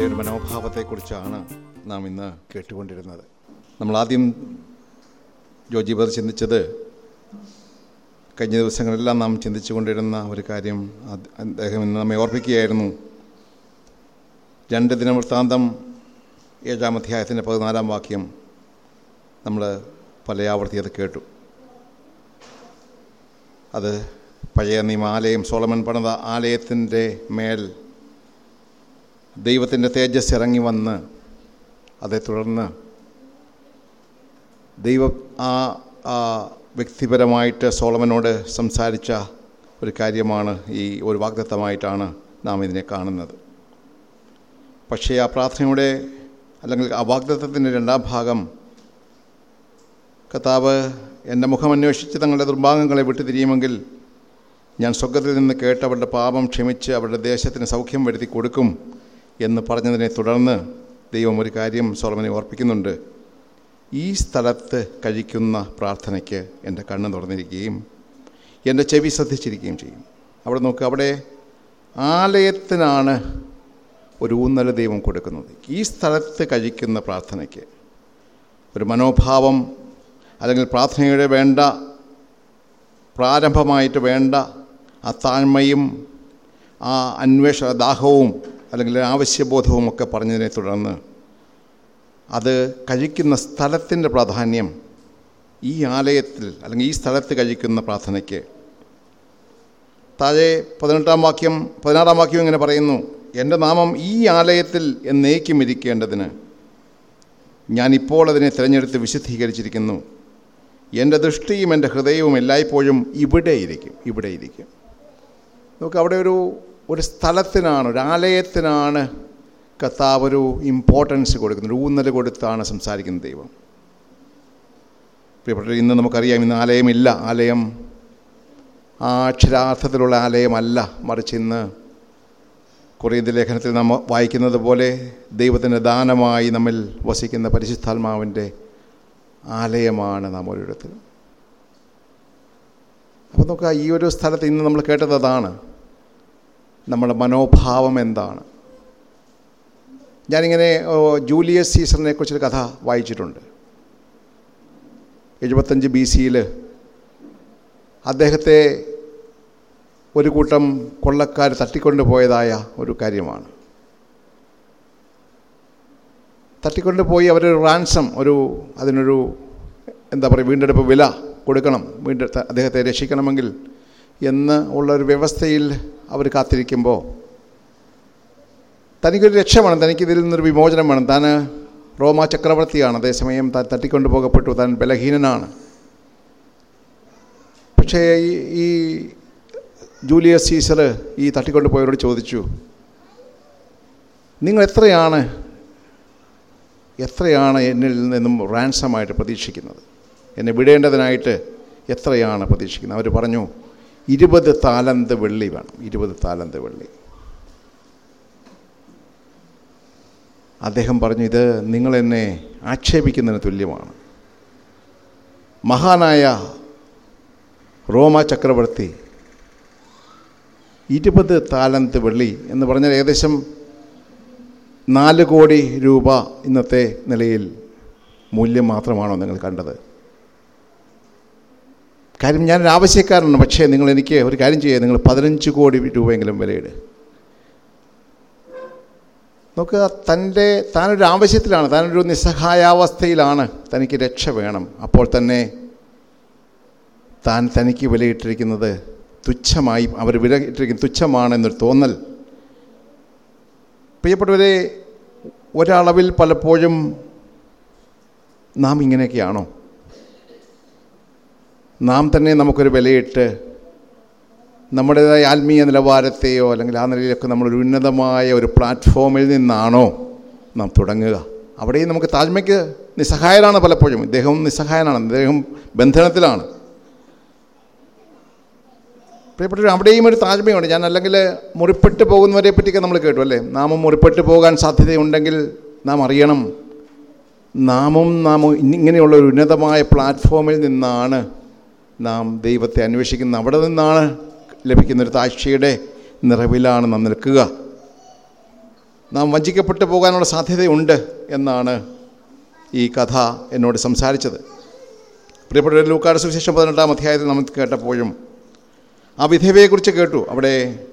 ദൈവത്തിന്റെ ഒരു മനോഭാവത്തെക്കുറിച്ചാണ് നാം ഇന്ന് കേട്ടുകൊണ്ടിരുന്നത്. നമ്മൾ ആദ്യം ജോജി ബർ ചിന്തിച്ചത് കഴിഞ്ഞ ദിവസങ്ങളെല്ലാം നാം ചിന്തിച്ചു കൊണ്ടിരുന്ന ഒരു കാര്യം അദ്ദേഹം ഇന്ന് നമ്മെ ഓർപ്പിക്കുകയായിരുന്നു. രണ്ട് ദിനവൃത്താന്തം ഏഴാം അധ്യായത്തിന്റെ പതിനാലാം വാക്യം നമ്മൾ പല ആവർത്തി അത് കേട്ടു. അത് പഴയ നിയമ ആലയം സോളമൻ പണിത ആലയത്തിന്റെ മേൽ ദൈവത്തിന്റെ തേജസ് ഇറങ്ങി വന്ന് അതേ തുടർന്ന് ദൈവ ആ ആ വ്യക്തിപരമായിട്ട് സോളമനോട് സംസാരിച്ച ഒരു കാര്യമാണ് ഈ ഒരു വാഗ്ദത്തമായിട്ടാണ് നാം ഇതിനെ കാണുന്നത്. പക്ഷേ ആ പ്രാർത്ഥനയുടെ അല്ലെങ്കിൽ ആ വാഗ്ദത്തത്തിന്റെ രണ്ടാം ഭാഗം കർത്താവ് എന്റെ മുഖം അന്വേഷിച്ച് തങ്ങളുടെ ദുർഭാഗങ്ങളെ വിട്ടുതിരിയുമെങ്കിൽ ഞാൻ സ്വർഗത്തിൽ നിന്ന് കേട്ട് അവരുടെ പാപം ക്ഷമിച്ച് അവരുടെ ദേശത്തിന് സൗഖ്യം വരുത്തി കൊടുക്കും. എന്ന് പറഞ്ഞതിനെ തുടർന്ന് ദൈവം ഒരു കാര്യം സോളമനെ ഓർപ്പിക്കുന്നുണ്ട്. ഈ സ്ഥലത്ത് കഴിക്കുന്ന പ്രാർത്ഥനയ്ക്ക് എന്റെ കണ്ണ് തുറന്നിരിക്കുകയും എന്റെ ചെവി ശ്രദ്ധിച്ചിരിക്കുകയും ചെയ്യും. അവിടെ നോക്കുക അവിടെ ആലയത്തിനാണ് ഒരു ഊന്നൽ ദൈവം കൊടുക്കുന്നത്. ഈ സ്ഥലത്ത് കഴിക്കുന്ന പ്രാർത്ഥനയ്ക്ക് ഒരു മനോഭാവം അല്ലെങ്കിൽ പ്രാർത്ഥനയുടെ വേണ്ട പ്രാരംഭമായിട്ട് വേണ്ട ആ താഴ്മയും ആ അന്വേഷണ ദാഹവും അല്ലെങ്കിൽ ആവശ്യബോധവും ഒക്കെ പറഞ്ഞതിനെ തുടർന്ന് അത് കഴിക്കുന്ന സ്ഥലത്തിന്റെ പ്രാധാന്യം ഈ ആലയത്തിൽ അല്ലെങ്കിൽ ഈ സ്ഥലത്ത് കഴിക്കുന്ന പ്രാർത്ഥനയ്ക്ക്. താഴെ പതിനെട്ടാം വാക്യം പതിനാറാം വാക്യം ഇങ്ങനെ പറയുന്നു എന്റെ നാമം ഈ ആലയത്തിൽ എന്നേക്കും ഇരിക്കേണ്ടതിന് ഞാനിപ്പോൾ അതിനെ തിരഞ്ഞെടുത്ത് വിശുദ്ധീകരിച്ചിരിക്കുന്നു. എന്റെ ദൃഷ്ടിയും എന്റെ ഹൃദയവും എല്ലായ്പ്പോഴും ഇവിടെയിരിക്കും ഇവിടെയിരിക്കും. നമുക്ക് അവിടെ ഒരു ഒരു സ്ഥലത്തിനാണ് ഒരു ആലയത്തിനാണ് കർത്താവ് ഒരു ഇമ്പോർട്ടൻസ് കൊടുക്കുന്നത് ഊന്നൽ കൊടുത്താണ് സംസാരിക്കുന്നത് ദൈവം. പ്രിയപ്പെട്ട ഇന്ന് നമുക്കറിയാം ഇന്ന് ആലയമില്ല. ആലയം ആ അക്ഷരാർത്ഥത്തിലുള്ള ആലയമല്ല. മറിച്ച് ഇന്ന് കുറേ ലേഖനത്തിൽ നമ്മൾ വായിക്കുന്നത് പോലെ ദൈവത്തിന്റെ ദാനമായി നമ്മിൽ വസിക്കുന്ന പരിശുദ്ധാത്മാവിന്റെ ആലയമാണ് നാം ഓരോരുത്തരും അപ്പോൾ നോക്കുക ഈ ഒരു സ്ഥലത്ത് ഇന്ന് നമ്മൾ കേട്ടത് അതാണ്. നമ്മുടെ മനോഭാവം എന്താണ്? ഞാനിങ്ങനെ ജൂലിയസ് സീസറിനെ കുറിച്ചൊരു കഥ വായിച്ചിട്ടുണ്ട്. എഴുപത്തഞ്ച് ബി സിയിൽ അദ്ദേഹത്തെ ഒരു കൂട്ടം കൊള്ളക്കാർ തട്ടിക്കൊണ്ടുപോയതായ ഒരു കാര്യമാണ്. തട്ടിക്കൊണ്ടുപോയി അവരൊരു റാൻസം ഒരു അതിനൊരു എന്താ പറയുക വീണ്ടെടുപ്പ് വില കൊടുക്കണം. വീണ്ട അദ്ദേഹത്തെ രക്ഷിക്കണമെങ്കിൽ എന്ന് ഉള്ളൊരു വ്യവസ്ഥയിൽ അവർ കാത്തിരിക്കുമ്പോൾ തനിക്കൊരു രക്ഷ വേണം തനിക്ക് ഇതിൽ നിന്നൊരു വിമോചനം വേണം. താൻ റോമ ചക്രവർത്തിയാണ്. അതേസമയം താൻ തട്ടിക്കൊണ്ടു പോകപ്പെട്ടു. താൻ ബലഹീനനാണ്. പക്ഷേ ഈ ഈ ജൂലിയസ് സീസർ ഈ തട്ടിക്കൊണ്ടു പോയവരോട് ചോദിച്ചു നിങ്ങൾ എത്രയാണ് എത്രയാണ് എന്നിൽ നിന്നും റാൻസമായിട്ട് പ്രതീക്ഷിക്കുന്നത്? എന്നെ വിടേണ്ടതിനായിട്ട് എത്രയാണ് പ്രതീക്ഷിക്കുന്നത്? അവർ പറഞ്ഞു ഇരുപത് താലന്ത് വെള്ളി വേണം. ഇരുപത് താലന്ത് വെള്ളി. അദ്ദേഹം പറഞ്ഞു ഇത് നിങ്ങളെന്നെ ആക്ഷേപിക്കുന്നതിന് തുല്യമാണ്. മഹാനായ റോമ ചക്രവർത്തി ഇരുപത് താലന്ത് വെള്ളി എന്ന് പറഞ്ഞാൽ ഏകദേശം നാല് കോടി രൂപ ഇന്നത്തെ നിലയിൽ മൂല്യം മാത്രമാണോ നിങ്ങൾ കണ്ടത്? കാര്യം ഞാനൊരു ആവശ്യക്കാരനാണ്. പക്ഷേ നിങ്ങൾ എനിക്ക് ഒരു കാര്യം ചെയ്യുക നിങ്ങൾ പതിനഞ്ച് കോടി രൂപയെങ്കിലും വിലയിട്. നോക്കുക തന്റെ താനൊരു ആവശ്യത്തിലാണ്. താനൊരു നിസ്സഹായാവസ്ഥയിലാണ്. തനിക്ക് രക്ഷ വേണം. അപ്പോൾ തന്നെ താൻ തനിക്ക് വിലയിട്ടിരിക്കുന്നത് തുച്ഛമായി അവർ വിലയിട്ടിരിക്കുന്നത് തുച്ഛമാണെന്നൊരു തോന്നൽ. പ്രിയപ്പെട്ടവരെ ഒരളവിൽ പലപ്പോഴും നാം ഇങ്ങനെയൊക്കെയാണോ? നാം തന്നെ നമുക്കൊരു വിലയിട്ട് നമ്മുടേതായ ആത്മീയ നിലവാരത്തെയോ അല്ലെങ്കിൽ ആ നിലയിലൊക്കെ നമ്മളൊരു ഉന്നതമായ ഒരു പ്ലാറ്റ്ഫോമിൽ നിന്നാണോ നാം തുടങ്ങുക. അവിടെയും നമുക്ക് താഴ്മയ്ക്ക് നിസ്സഹായനാണ് പലപ്പോഴും. ഇദ്ദേഹം നിസ്സഹായനാണ്. ഇദ്ദേഹം ബന്ധനത്തിലാണ്. പ്രിയപ്പെട്ടവർ അവിടെയും ഒരു താഴ്മയുണ്ട്. ഞാൻ അല്ലെങ്കിൽ മുറിപ്പെട്ട് പോകുന്നവരെ പറ്റിയൊക്കെ നമ്മൾ കേട്ടു അല്ലേ? നാമും മുറിപ്പെട്ട് പോകാൻ സാധ്യതയുണ്ടെങ്കിൽ നാം അറിയണം. നാമും നാമും ഇങ്ങനെയുള്ള ഒരു ഉന്നതമായ പ്ലാറ്റ്ഫോമിൽ നിന്നാണ് നാം ദൈവത്തെ അന്വേഷിക്കുന്ന അവിടെ നിന്നാണ് ലഭിക്കുന്നൊരു താഴ്ചയുടെ നിറവിലാണ് നാം നിൽക്കുക. നാം വഞ്ചിക്കപ്പെട്ടു പോകാനുള്ള സാധ്യതയുണ്ട് എന്നാണ് ഈ കഥ എന്നോട് സംസാരിച്ചത്. പ്രിയപ്പെട്ട ലൂക്കാട് സുവിശേഷം പതിനെട്ടാം അധ്യായത്തിൽ നമ്മൾ കേട്ടപ്പോഴും ആ വിധവയെക്കുറിച്ച് കേട്ടു. അവിടെ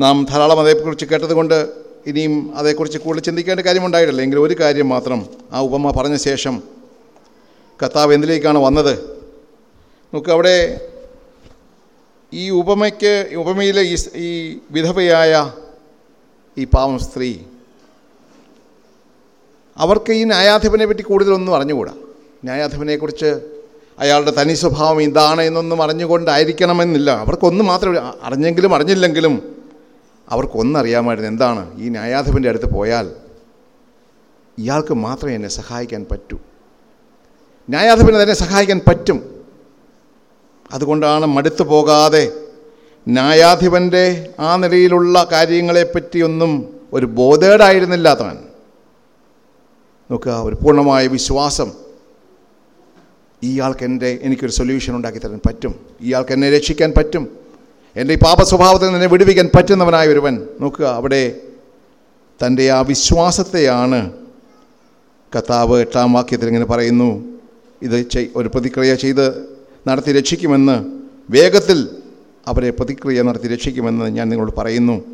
നാം ധാരാളം അതേക്കുറിച്ച് കേട്ടതുകൊണ്ട് ഇനിയും അതേക്കുറിച്ച് കൂടുതൽ ചിന്തിക്കേണ്ട കാര്യമുണ്ടായിട്ടില്ല. എങ്കിലും ഒരു കാര്യം മാത്രം ആ ഉപമ പറഞ്ഞ ശേഷം കർത്താവ് എന്തിലേക്കാണ് വന്നത്? നമുക്ക് അവിടെ ഈ ഉപമയ്ക്ക് ഉപമയിലെ ഈ ഈ വിധവയായ ഈ പാവം സ്ത്രീ അവർക്ക് ഈ ന്യായാധിപനെ പറ്റി കൂടുതലൊന്നും അറിഞ്ഞുകൂടാ. ന്യായാധിപനെക്കുറിച്ച് അയാളുടെ തനി സ്വഭാവം ഇതാണ് എന്നൊന്നും അറിഞ്ഞുകൊണ്ടായിരിക്കണമെന്നില്ല. അവർക്കൊന്നും മാത്രമേ അറിഞ്ഞെങ്കിലും അറിഞ്ഞില്ലെങ്കിലും അവർക്കൊന്നറിയാമായിരുന്നു എന്താണ് ഈ ന്യായാധിപന്റെ അടുത്ത് പോയാൽ ഇയാൾക്ക് മാത്രമേ എന്നെ സഹായിക്കാൻ പറ്റൂ. ന്യായാധിപനെ തന്നെ സഹായിക്കാൻ പറ്റും. അതുകൊണ്ടാണ് മടുത്തു പോകാതെ ന്യായാധിപന്റെ ആ നിലയിലുള്ള കാര്യങ്ങളെപ്പറ്റിയൊന്നും ഒരു ബോധേഡായിരുന്നില്ല താൻ. നോക്കുക ഒരു പൂർണമായ വിശ്വാസം ഇയാൾക്ക് എന്റെ എനിക്കൊരു സൊല്യൂഷൻ ഉണ്ടാക്കി തരാൻ പറ്റും. ഇയാൾക്ക് എന്നെ രക്ഷിക്കാൻ പറ്റും. എന്റെ ഈ പാപ സ്വഭാവത്തിൽ നിന്ന് എന്നെ വിടുവിക്കാൻ പറ്റുന്നവനായ ഒരുവൻ നോക്കുക അവിടെ തന്റെ ആ വിശ്വാസത്തെയാണ് കർത്താവ് എട്ടാം വാക്യത്തിൽ ഇങ്ങനെ പറയുന്നു. ഇത് ഒരു പ്രതിക്രിയ ചെയ്ത് നടത്തി രക്ഷിക്കുമെന്ന് വേഗത്തിൽ അവരെ പ്രതിക്രിയ നടത്തി രക്ഷിക്കുമെന്ന് ഞാൻ നിങ്ങളോട് പറയുന്നു.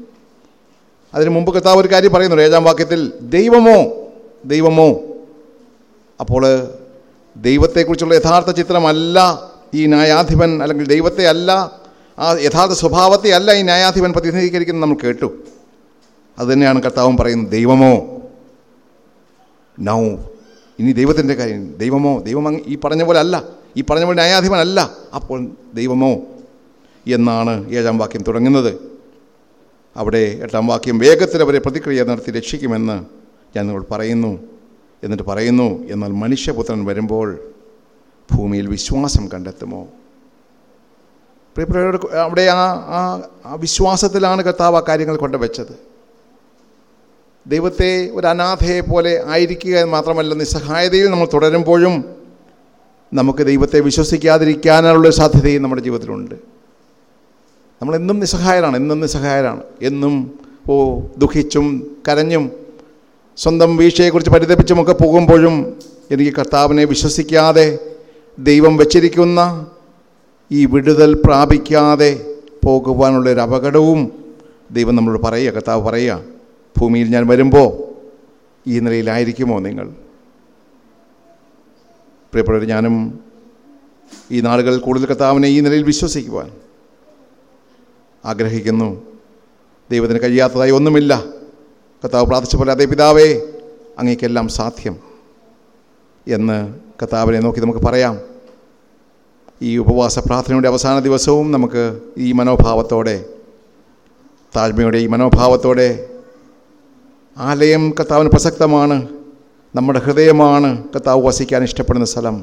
അതിന് മുമ്പ് കർത്താവ് ഒരു കാര്യം പറയുന്നു ഏഴാം വാക്യത്തിൽ ദൈവമോ ദൈവമോ അപ്പോൾ ദൈവത്തെക്കുറിച്ചുള്ള യഥാർത്ഥ ചിത്രമല്ല ഈ ന്യായാധിപൻ അല്ലെങ്കിൽ ദൈവത്തെ അല്ല ആ യഥാർത്ഥ സ്വഭാവത്തെ അല്ല ഈ ന്യായാധിപൻ പ്രതിനിധീകരിക്കുന്നത് നമ്മൾ കേട്ടു. അതുതന്നെയാണ് കർത്താവും പറയുന്നത് ദൈവമോ നൗ ഇനി ദൈവത്തിന്റെ കാര്യം ദൈവമോ ദൈവം ഈ പറഞ്ഞ പോലെ അല്ല. ഈ പറഞ്ഞ പോലെ ന്യായാധിപനല്ല. അപ്പോൾ ദൈവമോ? എന്നാണ് ഏഴാം വാക്യം തുടങ്ങുന്നത്. അവിടെ എട്ടാം വാക്യം വേഗത്തിൽ അവരെ പ്രതിക്രിയ നടത്തി രക്ഷിക്കുമെന്ന് ഞാൻ നിങ്ങളോട് പറയുന്നു. എന്നിട്ട് പറയുന്നു എന്നാൽ മനുഷ്യപുത്രൻ വരുമ്പോൾ ഭൂമിയിൽ വിശ്വാസം കണ്ടെത്തുമോ? പ്രിയപ്പെട്ടവരോട് അവിടെ ആ ആ വിശ്വാസത്തിലാണ് കർത്താവ് ആ കാര്യങ്ങൾ കൊണ്ടുവച്ചത് ദൈവത്തെ ഒരു അനാഥയെ പോലെ ആയിരിക്കുക എന്ന് മാത്രമല്ല നിസ്സഹായതയിൽ നമ്മൾ തുടരുമ്പോഴും നമുക്ക് ദൈവത്തെ വിശ്വസിക്കാതിരിക്കാനുള്ള സാധ്യതയും നമ്മുടെ ജീവിതത്തിലുണ്ട്. നമ്മളെന്നും നിസ്സഹായരാണ് എന്നും നിസ്സഹായരാണ്. എന്നും ഓ ദുഃഖിച്ചും കരഞ്ഞും സ്വന്തം വീഴ്ചയെക്കുറിച്ച് പരിതപിച്ചുമൊക്കെ പോകുമ്പോഴും എനിക്ക് കർത്താവിനെ വിശ്വസിക്കാതെ ദൈവം വച്ചിരിക്കുന്ന ഈ വിടുതൽ പ്രാപിക്കാതെ പോകുവാനുള്ള ഒരു അപകടവും ദൈവം നമ്മളോട് പറയുക. കർത്താവ് പറയുക ഭൂമിയിൽ ഞാൻ വരുമ്പോൾ ഈ നിലയിലായിരിക്കുമോ നിങ്ങൾ? പ്രിയപ്പെട്ടവർ ഞാനും ഈ നാളുകൾ കൂടുതൽ കർത്താവിനെ ഈ നിലയിൽ വിശ്വസിക്കുവാൻ ആഗ്രഹിക്കുന്നു. ദൈവത്തിന് കഴിയാത്തതായി ഒന്നുമില്ല. കർത്താവ് പ്രാർത്ഥിച്ച പോലെ അതേ പിതാവേ അങ്ങേക്കെല്ലാം സാധ്യം എന്ന് കർത്താവിനെ നോക്കി നമുക്ക് പറയാം. ഈ ഉപവാസ പ്രാർത്ഥനയുടെ അവസാന ദിവസവും നമുക്ക് ഈ മനോഭാവത്തോടെ താഴ്മയുടെ ഈ മനോഭാവത്തോടെ ആലയം കർത്താവിന് പ്രസക്തമാണ്. നമ്മുടെ ഹൃദയമാണ് കർത്താവ് വസിക്കാൻ ഇഷ്ടപ്പെടുന്ന സ്ഥലം.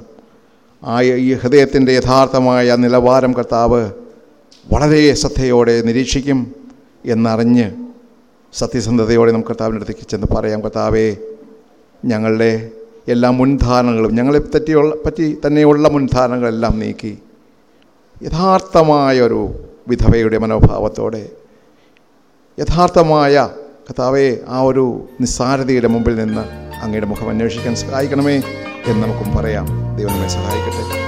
ആ ഈ ഹൃദയത്തിന്റെ യഥാർത്ഥമായ നിലവാരം കർത്താവ് വളരെ ശ്രദ്ധയോടെ നിരീക്ഷിക്കും എന്നറിഞ്ഞ് സത്യസന്ധതയോടെ നമുക്ക് കർത്താവിന്റെ അടുത്തേക്ക് ചെന്ന് പറയാം കർത്താവേ ഞങ്ങളുടെ എല്ലാ മുൻധാരണകളും ഞങ്ങളെ പറ്റിയുള്ള പറ്റി തന്നെയുള്ള മുൻധാരണകളെല്ലാം നീക്കി. യഥാർത്ഥമായൊരു വിധവയുടെ മനോഭാവത്തോടെ യഥാർത്ഥമായ കർത്താവെ ആ ഒരു നിസ്സാരതയുടെ മുമ്പിൽ നിന്ന് അങ്ങയുടെ മുഖം അന്വേഷിക്കാൻ സഹായിക്കണമേ എന്ന് നമുക്കും പറയാം. ദൈവം നമ്മെ സഹായിക്കട്ടെ.